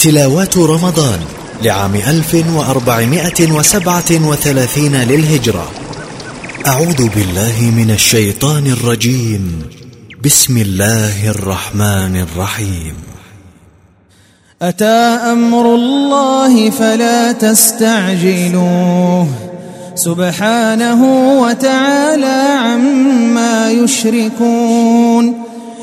تلاوات رمضان لعام 1437 للهجرة. أعوذ بالله من الشيطان الرجيم. بسم الله الرحمن الرحيم. أتى أمر الله فلا تستعجلوه. سبحانه وتعالى عما يشركون.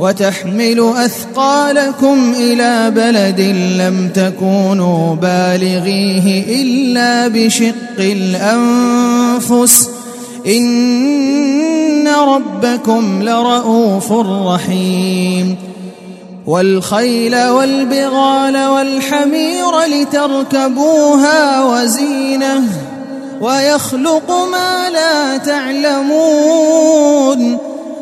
وتحمل أثقالكم إلى بلد لم تكونوا بالغيه إلا بشق الأنفس. إن ربكم لرؤوف رحيم. والخيل والبغال والحمير لتركبوها وزينة ويخلق ما لا تعلمون.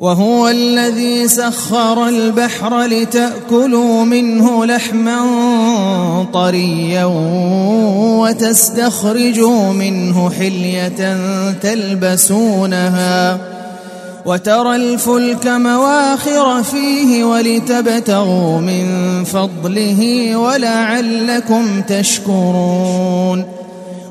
وهو الذي سخر البحر لتأكلوا منه لحما طريا وتستخرجوا منه حلية تلبسونها وترى الفلك مواخر فيه ولتبتغوا من فضله ولعلكم تشكرون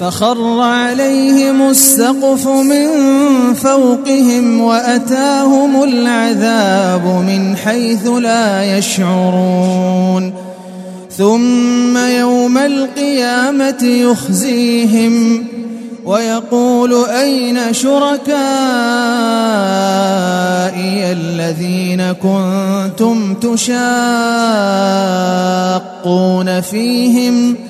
فخر عليهم السقف من فوقهم وأتاهم العذاب من حيث لا يشعرون. ثم يوم القيامة يخزيهم ويقول أين شركائي الذين كنتم تشاقون فيهم ۖ؟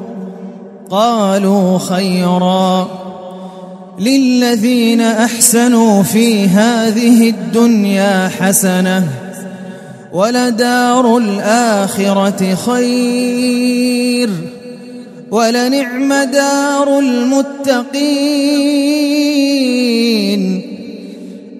قالوا خيرا للذين أحسنوا في هذه الدنيا حسنة ولدار الآخرة خير ولنعم دار المتقين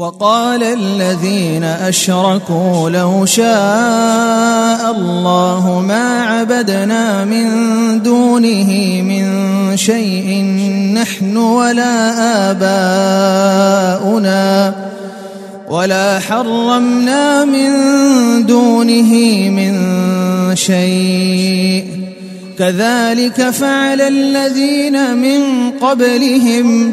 وقال الذين أشركوا لو شاء الله ما عبدنا من دونه من شيء نحن ولا آباؤنا ولا حرمنا من دونه من شيء كذلك فعل الذين من قبلهم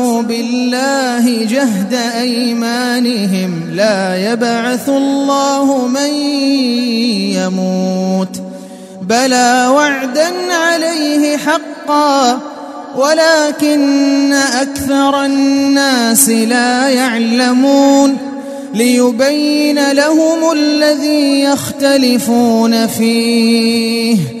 بالله جهد أيمانهم لا يبعث الله من يموت بلى وعدا عليه حقا ولكن أكثر الناس لا يعلمون ليبين لهم الذي يختلفون فيه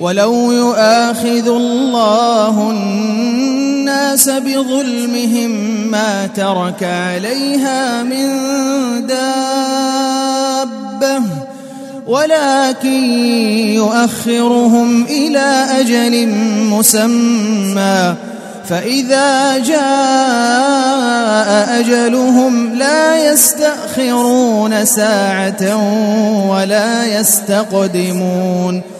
ولو يؤاخذ الله الناس بظلمهم ما ترك عليها من دابة ولكن يؤخرهم إلى أجل مسمى. فإذا جاء أجلهم لا يستأخرون ساعة ولا يستقدمون.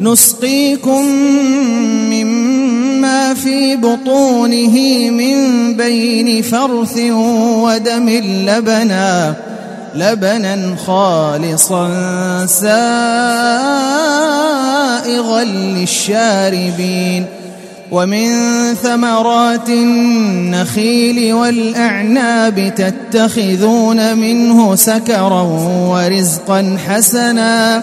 نسقيكم مما في بطونه من بين فرث ودم لبنا لبنا خالصا سائغا للشاربين. ومن ثمرات النخيل والأعناب تتخذون منه سكرا ورزقا حسنا.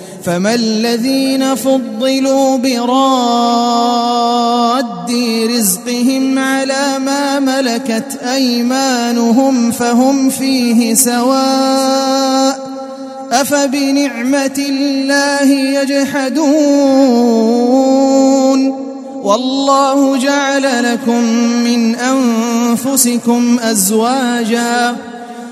فما الذين فضلوا براد رزقهم على ما ملكت أيمانهم فهم فيه سواء أفبنعمة الله يجحدون والله جعل لكم من أنفسكم أزواجاً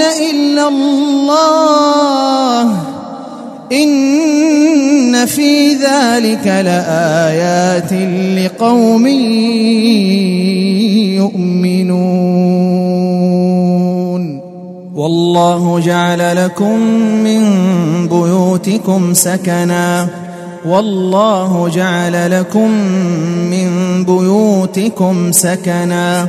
إلا الله إن في ذلك لآيات لقوم يؤمنون والله جعل لكم من بيوتكم سكنا والله جعل لكم من بيوتكم سكنا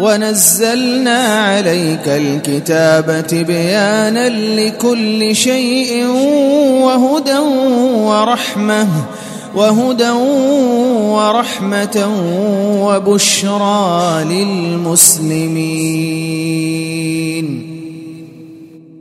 ونزلنا عليك الكتاب تبيانا لكل شيء وهدى ورحمة وهدى ورحمة وبشرى للمسلمين.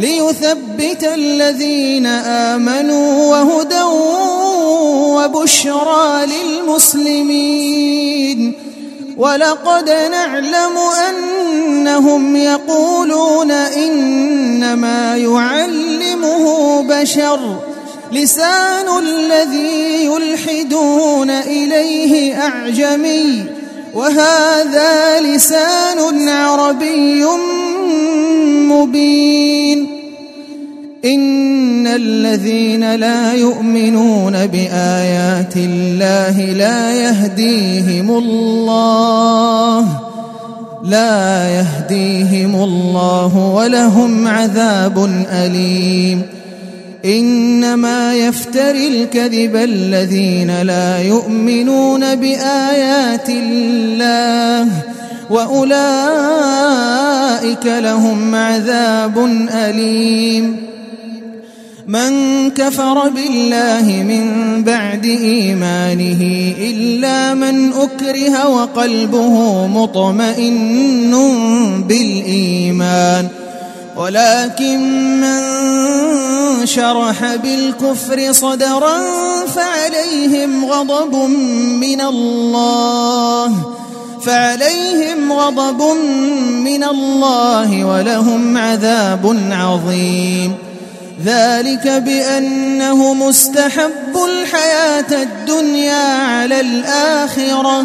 ليثبت الذين آمنوا وهدى وبشرى للمسلمين. ولقد نعلم أنهم يقولون إنما يعلمه بشر. لسان الذي يلحدون إليه أعجمي. وهذا لسان عربي مبين. إن الذين لا يؤمنون بآيات الله لا يهديهم الله. لا يهديهم الله ولهم عذاب أليم. إنما يفتري الكذب الذين لا يؤمنون بآيات الله وأولئك لهم عذاب أليم. من كفر بالله من بعد إيمانه إلا من أكره وقلبه مطمئن بالإيمان. ولكن من شرح بالكفر صدرا فعليهم غضب من الله فعليهم غضب من الله ولهم عذاب عظيم. ذلك بأنه مستحب الحياة الدنيا على الآخرة.